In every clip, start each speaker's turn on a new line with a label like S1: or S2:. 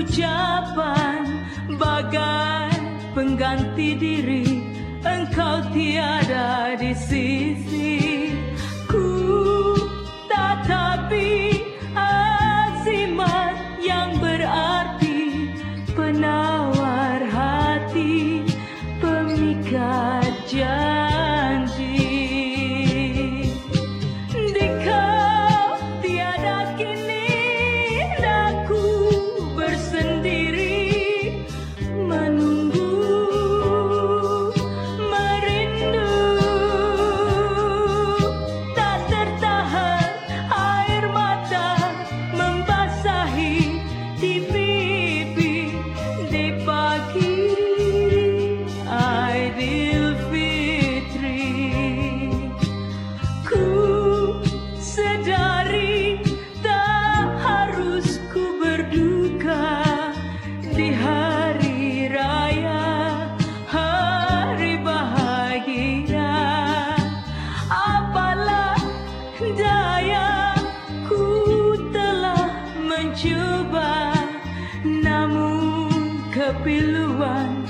S1: ucapan bagai pengganti diri engkau tiada di sisi. Ku tatapi azimat yang berarti penawar hati pemikat janji daya ku telah mencoba namun kepiluan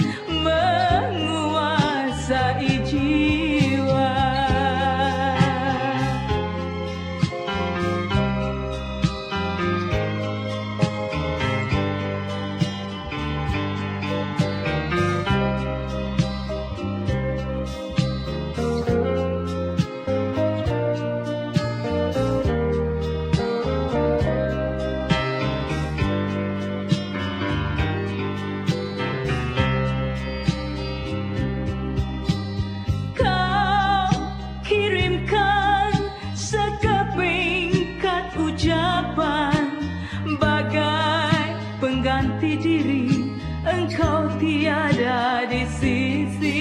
S1: diri engkau tiada di sisi.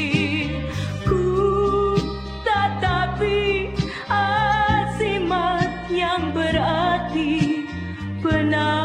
S1: Ku tetapi azimat yang berarti benar